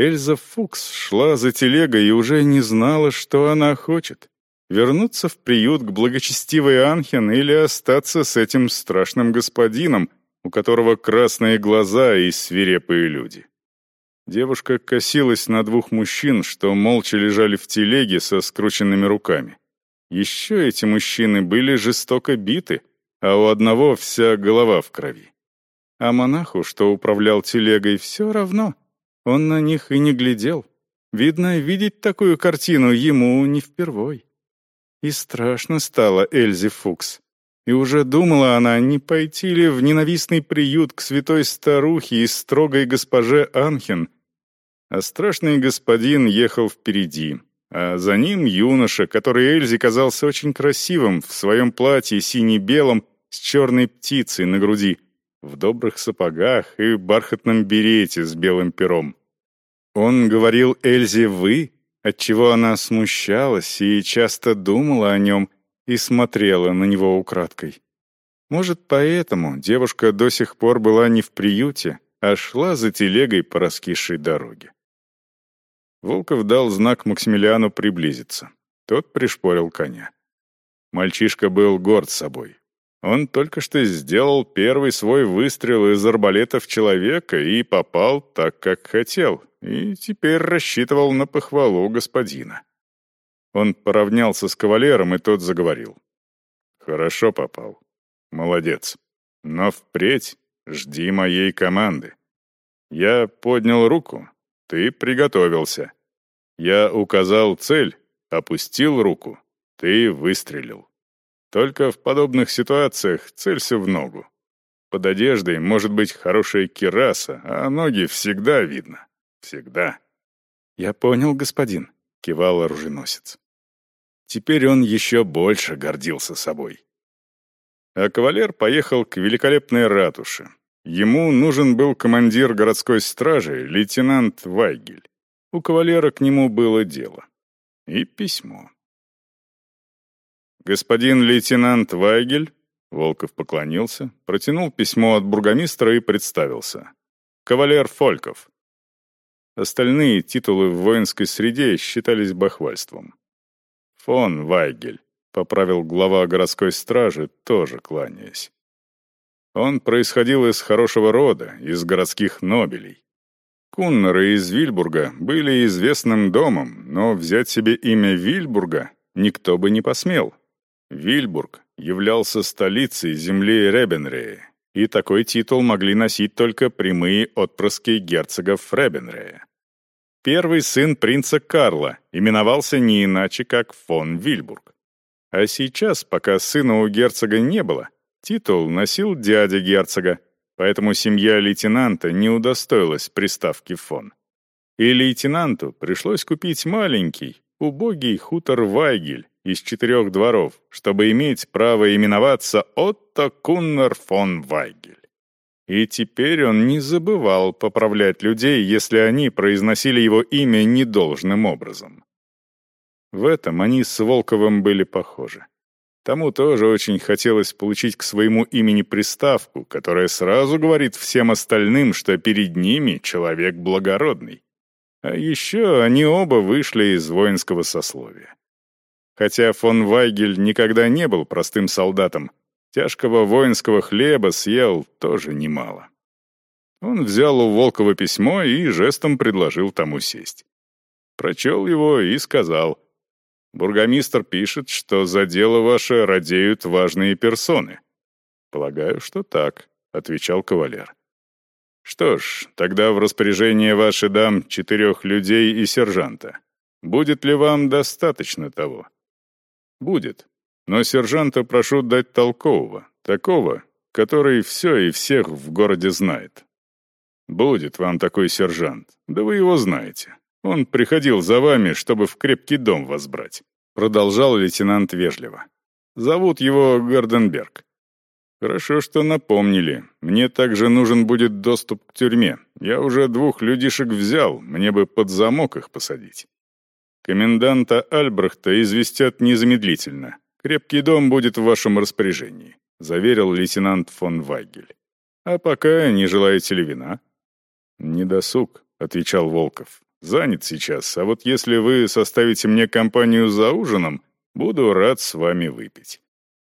Эльза Фукс шла за телегой и уже не знала, что она хочет. Вернуться в приют к благочестивой Анхен или остаться с этим страшным господином, у которого красные глаза и свирепые люди. Девушка косилась на двух мужчин, что молча лежали в телеге со скрученными руками. Еще эти мужчины были жестоко биты, а у одного вся голова в крови. А монаху, что управлял телегой, все равно. Он на них и не глядел. Видно, видеть такую картину ему не впервой. И страшно стало Эльзе Фукс. И уже думала она, не пойти ли в ненавистный приют к святой старухе и строгой госпоже Анхен. А страшный господин ехал впереди, а за ним юноша, который Эльзе казался очень красивым, в своем платье сине-белом, с черной птицей на груди, в добрых сапогах и бархатном берете с белым пером. Он говорил Эльзе «вы», отчего она смущалась и часто думала о нем — и смотрела на него украдкой. Может, поэтому девушка до сих пор была не в приюте, а шла за телегой по раскисшей дороге. Волков дал знак Максимилиану приблизиться. Тот пришпорил коня. Мальчишка был горд собой. Он только что сделал первый свой выстрел из арбалета в человека и попал так, как хотел, и теперь рассчитывал на похвалу господина. Он поравнялся с кавалером, и тот заговорил. «Хорошо попал. Молодец. Но впредь жди моей команды. Я поднял руку, ты приготовился. Я указал цель, опустил руку, ты выстрелил. Только в подобных ситуациях целься в ногу. Под одеждой может быть хорошая кираса, а ноги всегда видно. Всегда. «Я понял, господин», — кивал оруженосец. Теперь он еще больше гордился собой. А кавалер поехал к великолепной ратуше. Ему нужен был командир городской стражи, лейтенант Вайгель. У кавалера к нему было дело. И письмо. «Господин лейтенант Вайгель», — Волков поклонился, протянул письмо от бургомистра и представился. кавалер Фольков. Остальные титулы в воинской среде считались бахвальством. «Фон Вайгель», — поправил глава городской стражи, тоже кланяясь. Он происходил из хорошего рода, из городских нобелей. Куннеры из Вильбурга были известным домом, но взять себе имя Вильбурга никто бы не посмел. Вильбург являлся столицей земли Ребенрея, и такой титул могли носить только прямые отпрыски герцогов Ребенрея. Первый сын принца Карла именовался не иначе, как фон Вильбург. А сейчас, пока сына у герцога не было, титул носил дядя герцога, поэтому семья лейтенанта не удостоилась приставки «фон». И лейтенанту пришлось купить маленький, убогий хутор Вайгель из четырех дворов, чтобы иметь право именоваться Отто Куннер фон Вайгель. И теперь он не забывал поправлять людей, если они произносили его имя недолжным образом. В этом они с Волковым были похожи. Тому тоже очень хотелось получить к своему имени приставку, которая сразу говорит всем остальным, что перед ними человек благородный. А еще они оба вышли из воинского сословия. Хотя фон Вайгель никогда не был простым солдатом, тяжкого воинского хлеба съел тоже немало. Он взял у Волкова письмо и жестом предложил тому сесть. Прочел его и сказал — Бургомистр пишет, что за дело ваше радеют важные персоны. Полагаю, что так, отвечал кавалер. Что ж, тогда в распоряжение ваше дам четырех людей и сержанта. Будет ли вам достаточно того? Будет. Но сержанта прошу дать толкового, такого, который все и всех в городе знает. Будет вам такой сержант, да вы его знаете. Он приходил за вами, чтобы в крепкий дом вас брать», — продолжал лейтенант вежливо. «Зовут его Гарденберг». «Хорошо, что напомнили. Мне также нужен будет доступ к тюрьме. Я уже двух людишек взял, мне бы под замок их посадить». «Коменданта Альбрехта известят незамедлительно. Крепкий дом будет в вашем распоряжении», — заверил лейтенант фон Вайгель. «А пока не желаете ли вина?» «Не досуг», — отвечал Волков. Занят сейчас, а вот если вы составите мне компанию за ужином, буду рад с вами выпить.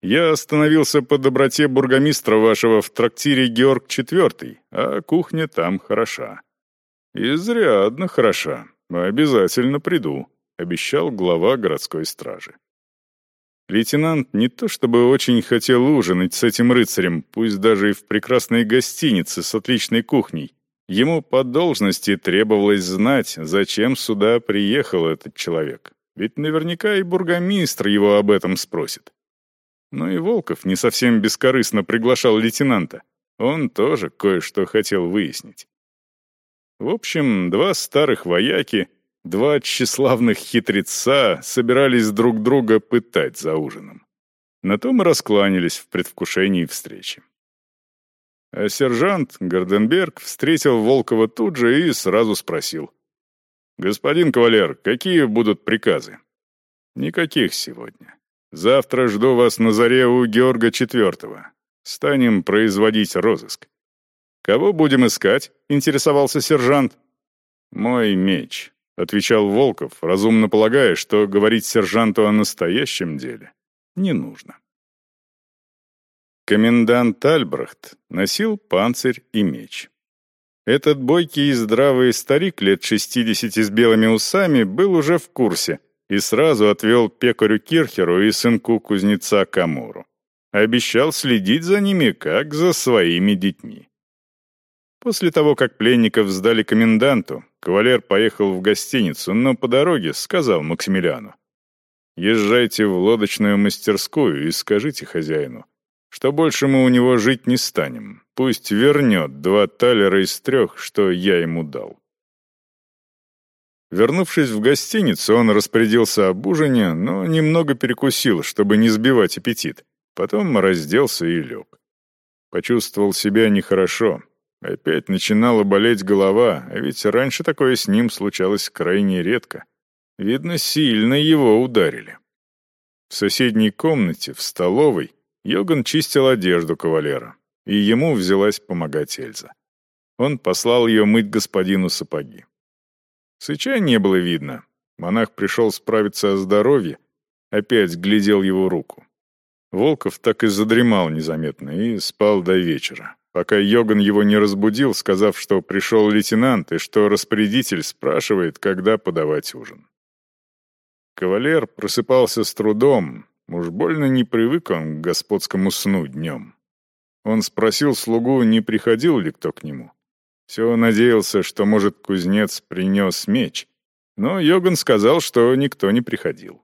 Я остановился по доброте бургомистра вашего в трактире Георг IV, а кухня там хороша». «Изрядно хороша. Обязательно приду», — обещал глава городской стражи. Лейтенант не то чтобы очень хотел ужинать с этим рыцарем, пусть даже и в прекрасной гостинице с отличной кухней, Ему по должности требовалось знать, зачем сюда приехал этот человек. Ведь наверняка и бургомистр его об этом спросит. Но и Волков не совсем бескорыстно приглашал лейтенанта. Он тоже кое-что хотел выяснить. В общем, два старых вояки, два тщеславных хитреца собирались друг друга пытать за ужином. На том и раскланялись в предвкушении встречи. А сержант Горденберг встретил Волкова тут же и сразу спросил. «Господин кавалер, какие будут приказы?» «Никаких сегодня. Завтра жду вас на заре у Георга IV. Станем производить розыск». «Кого будем искать?» — интересовался сержант. «Мой меч», — отвечал Волков, разумно полагая, что говорить сержанту о настоящем деле не нужно. Комендант Альбрехт носил панцирь и меч. Этот бойкий и здравый старик лет шестидесяти с белыми усами был уже в курсе и сразу отвел пекарю Кирхеру и сынку кузнеца Камуру. Обещал следить за ними, как за своими детьми. После того, как пленников сдали коменданту, кавалер поехал в гостиницу, но по дороге сказал Максимилиану. «Езжайте в лодочную мастерскую и скажите хозяину, что больше мы у него жить не станем. Пусть вернет два талера из трех, что я ему дал. Вернувшись в гостиницу, он распорядился об ужине, но немного перекусил, чтобы не сбивать аппетит. Потом разделся и лег. Почувствовал себя нехорошо. Опять начинала болеть голова, а ведь раньше такое с ним случалось крайне редко. Видно, сильно его ударили. В соседней комнате, в столовой, Йоган чистил одежду кавалера, и ему взялась помогать Эльза. Он послал ее мыть господину сапоги. Сыча не было видно. Монах пришел справиться о здоровье, опять глядел его руку. Волков так и задремал незаметно и спал до вечера, пока Йоган его не разбудил, сказав, что пришел лейтенант и что распорядитель спрашивает, когда подавать ужин. Кавалер просыпался с трудом, уж больно не привык он к господскому сну днем. Он спросил слугу, не приходил ли кто к нему. Все надеялся, что, может, кузнец принес меч, но Йоган сказал, что никто не приходил.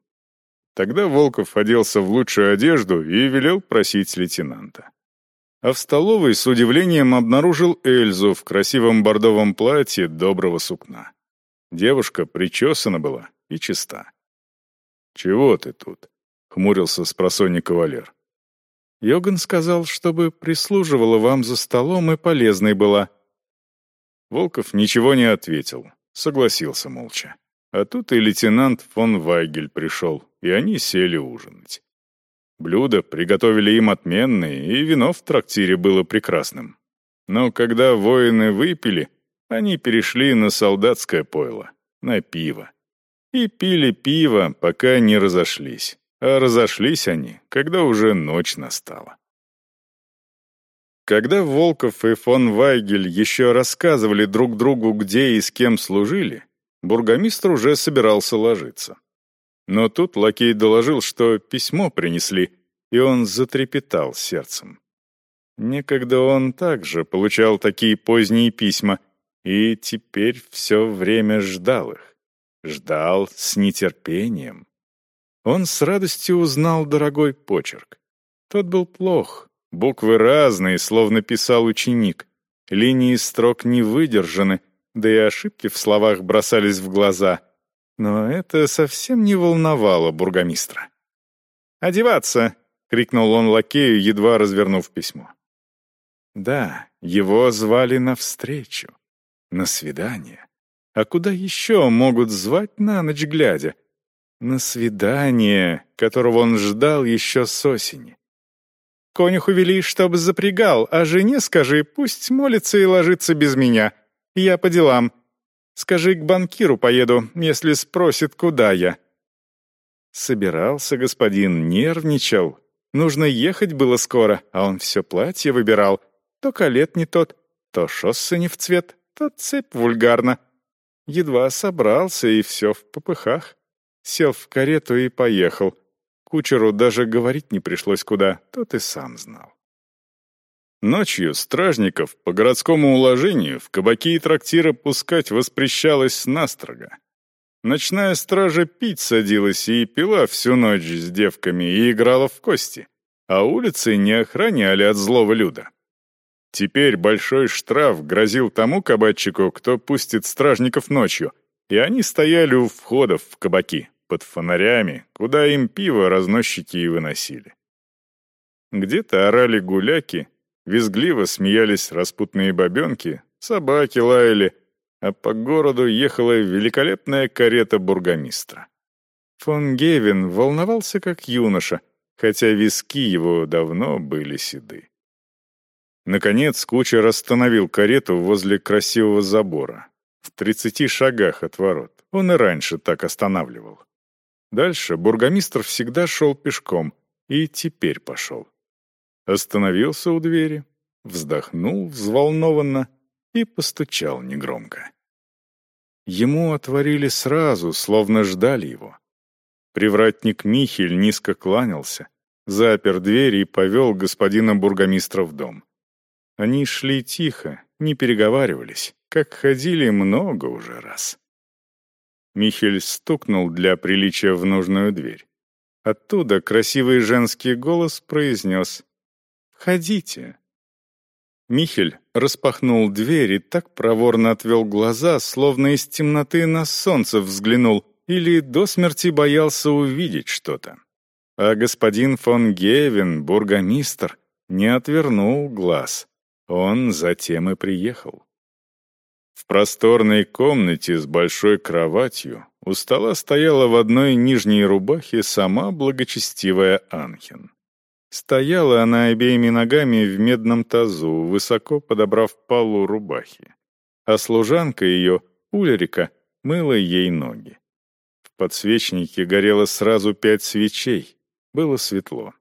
Тогда Волков оделся в лучшую одежду и велел просить лейтенанта. А в столовой с удивлением обнаружил Эльзу в красивом бордовом платье доброго сукна. Девушка причесана была и чиста. «Чего ты тут?» — хмурился с просонья кавалер. «Йоган сказал, чтобы прислуживала вам за столом и полезной была». Волков ничего не ответил, согласился молча. А тут и лейтенант фон Вайгель пришел, и они сели ужинать. Блюда приготовили им отменные, и вино в трактире было прекрасным. Но когда воины выпили, они перешли на солдатское пойло, на пиво. И пили пиво, пока не разошлись. А разошлись они, когда уже ночь настала. Когда Волков и фон Вайгель еще рассказывали друг другу, где и с кем служили, бургомистр уже собирался ложиться. Но тут лакей доложил, что письмо принесли, и он затрепетал сердцем. Некогда он также получал такие поздние письма, и теперь все время ждал их. Ждал с нетерпением. Он с радостью узнал дорогой почерк. Тот был плох, буквы разные, словно писал ученик. Линии строк не выдержаны, да и ошибки в словах бросались в глаза. Но это совсем не волновало бургомистра. «Одеваться!» — крикнул он лакею, едва развернув письмо. Да, его звали навстречу, на свидание. А куда еще могут звать на ночь глядя? На свидание, которого он ждал еще с осени. Конюху вели, чтобы запрягал, а жене скажи, пусть молится и ложится без меня. Я по делам. Скажи, к банкиру поеду, если спросит, куда я». Собирался господин, нервничал. Нужно ехать было скоро, а он все платье выбирал. То колет не тот, то шоссе не в цвет, то цепь вульгарно. Едва собрался, и все в попыхах. Сел в карету и поехал. Кучеру даже говорить не пришлось куда, тот и сам знал. Ночью стражников по городскому уложению в кабаки и трактиры пускать воспрещалось настрого. Ночная стража пить садилась и пила всю ночь с девками и играла в кости, а улицы не охраняли от злого люда. Теперь большой штраф грозил тому кабачику, кто пустит стражников ночью, и они стояли у входов в кабаки, под фонарями, куда им пиво разносчики и выносили. Где-то орали гуляки, Визгливо смеялись распутные бабенки, собаки лаяли, а по городу ехала великолепная карета бургомистра. Фон Гевин волновался как юноша, хотя виски его давно были седы. Наконец кучер остановил карету возле красивого забора, в тридцати шагах от ворот. Он и раньше так останавливал. Дальше бургомистр всегда шел пешком, и теперь пошел остановился у двери, вздохнул взволнованно и постучал негромко. Ему отворили сразу, словно ждали его. Привратник Михель низко кланялся, запер дверь и повел господина бургомистра в дом. Они шли тихо, не переговаривались, как ходили много уже раз. Михель стукнул для приличия в нужную дверь. Оттуда красивый женский голос произнес Входите». Михель распахнул дверь и так проворно отвел глаза, словно из темноты на солнце взглянул или до смерти боялся увидеть что-то. А господин фон Гевен, бургомистр, не отвернул глаз. Он затем и приехал. В просторной комнате с большой кроватью у стола стояла в одной нижней рубахе сама благочестивая Анхен. Стояла она обеими ногами в медном тазу, высоко подобрав полу рубахи. А служанка ее, Ульрика, мыла ей ноги. В подсвечнике горело сразу пять свечей. Было светло.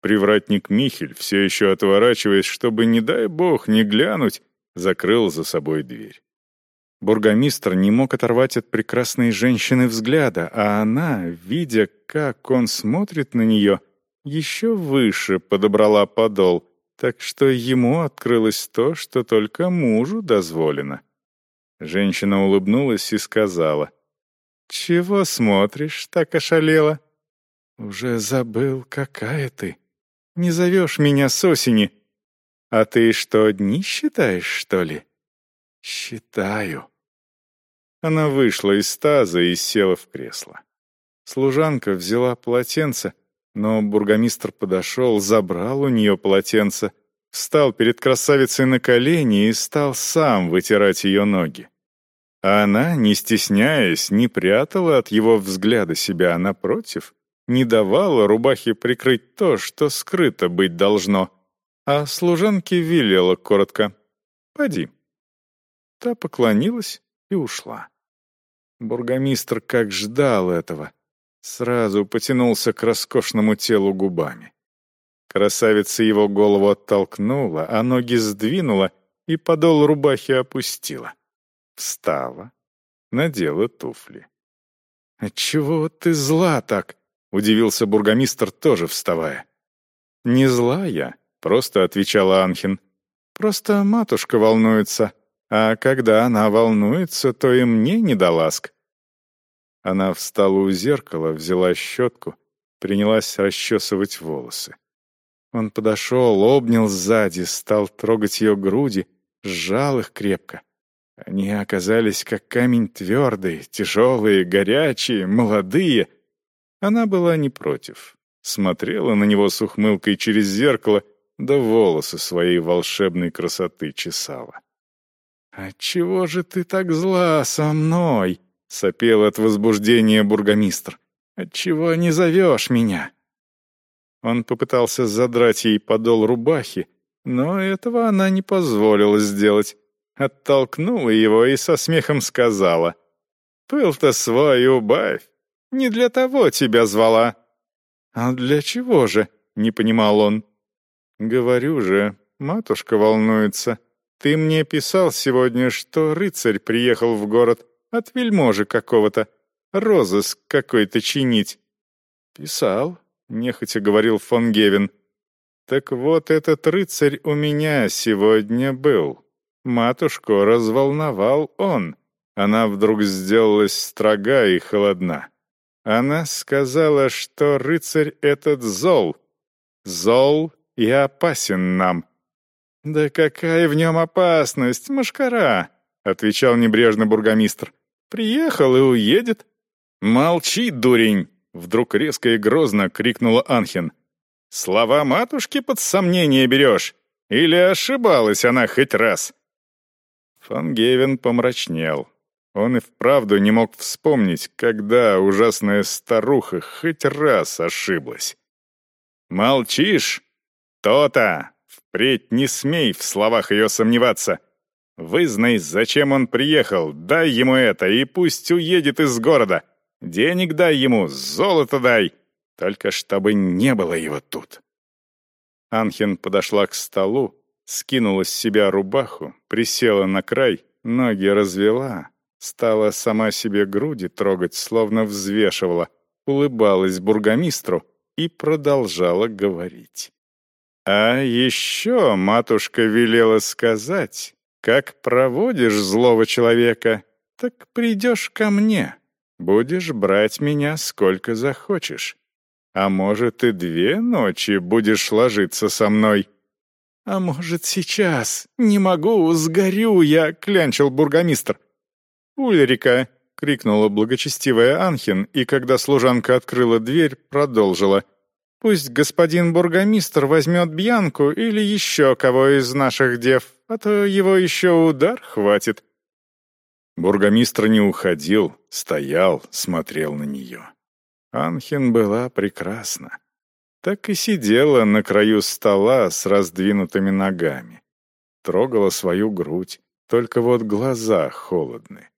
Привратник Михель, все еще отворачиваясь, чтобы, не дай бог, не глянуть, закрыл за собой дверь. Бургомистр не мог оторвать от прекрасной женщины взгляда, а она, видя, как он смотрит на нее, еще выше подобрала подол, так что ему открылось то, что только мужу дозволено. Женщина улыбнулась и сказала, «Чего смотришь, так ошалела?» «Уже забыл, какая ты. Не зовешь меня с осени. А ты что, дни считаешь, что ли?» «Считаю». Она вышла из таза и села в кресло. Служанка взяла полотенце, но бургомистр подошел, забрал у нее полотенце, встал перед красавицей на колени и стал сам вытирать ее ноги. А она, не стесняясь, не прятала от его взгляда себя, а напротив, не давала рубахе прикрыть то, что скрыто быть должно, а служанке велела коротко «Поди». Та поклонилась и ушла. Бургомистр как ждал этого, Сразу потянулся к роскошному телу губами. Красавица его голову оттолкнула, а ноги сдвинула и подол рубахи опустила. Встала, надела туфли. «Отчего ты зла так?» — удивился бургомистр, тоже вставая. «Не зла я», — просто отвечала Анхин. «Просто матушка волнуется, а когда она волнуется, то и мне не до ласк. Она встала у зеркала, взяла щетку, принялась расчесывать волосы. Он подошел, обнял сзади, стал трогать ее груди, сжал их крепко. Они оказались как камень твердый, тяжелые, горячие, молодые. Она была не против. Смотрела на него с ухмылкой через зеркало, да волосы своей волшебной красоты чесала. «Отчего же ты так зла со мной?» — сопел от возбуждения бургомистр. «Отчего не зовешь меня?» Он попытался задрать ей подол рубахи, но этого она не позволила сделать. Оттолкнула его и со смехом сказала. «Пыл-то свой убавь. Не для того тебя звала». «А для чего же?» — не понимал он. «Говорю же, матушка волнуется. Ты мне писал сегодня, что рыцарь приехал в город от вельможи какого-то. Розыск какой-то чинить». «Писал», — нехотя говорил фон Гевен. «Так вот этот рыцарь у меня сегодня был. Матушку разволновал он. Она вдруг сделалась строга и холодна. Она сказала, что рыцарь этот зол. Зол и опасен нам». «Да какая в нем опасность, машкара!» — отвечал небрежно бургомистр. Приехал и уедет». «Молчи, дурень!» — вдруг резко и грозно крикнула Анхин. «Слова матушки под сомнение берешь? Или ошибалась она хоть раз?» Фан Гевен помрачнел. Он и вправду не мог вспомнить, когда ужасная старуха хоть раз ошиблась. «Молчишь? То-то! Впредь не смей в словах ее сомневаться. Вызнай, зачем он приехал, дай ему это, и пусть уедет из города. Денег дай ему, золото дай, только чтобы не было его тут». Анхен подошла к столу, скинула с себя рубаху, присела на край, ноги развела, стала сама себе груди трогать, словно взвешивала, улыбалась бургомистру и продолжала говорить. «А еще матушка велела сказать, как проводишь злого человека, так придешь ко мне. Будешь брать меня сколько захочешь. А может, и две ночи будешь ложиться со мной. А может, сейчас? Не могу, сгорю я, клянчил бургомистр. Ульрика, крикнула благочестивая Анхин, и когда служанка открыла дверь, продолжила — Пусть господин бургомистр возьмет Бьянку или еще кого из наших дев, а то его еще удар хватит». Бургомистр не уходил, стоял, смотрел на нее. Анхин была прекрасна. так и сидела на краю стола с раздвинутыми ногами. Трогала свою грудь, только вот глаза холодны.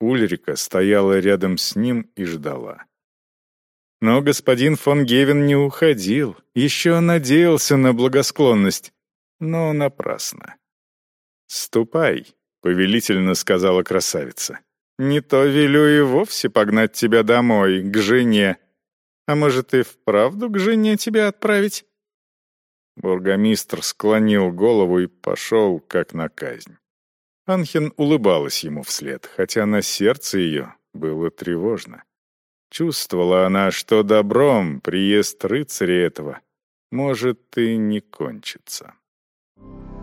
Ульрика стояла рядом с ним и ждала. Но господин фон Гевен не уходил, еще надеялся на благосклонность, но напрасно. «Ступай», — повелительно сказала красавица. «Не то велю и вовсе погнать тебя домой, к жене. А может, и вправду к жене тебя отправить?» Бургомистр склонил голову и пошел, как на казнь. Анхен улыбалась ему вслед, хотя на сердце ее было тревожно. Чувствовала она, что добром приезд рыцаря этого может и не кончится. Thank you.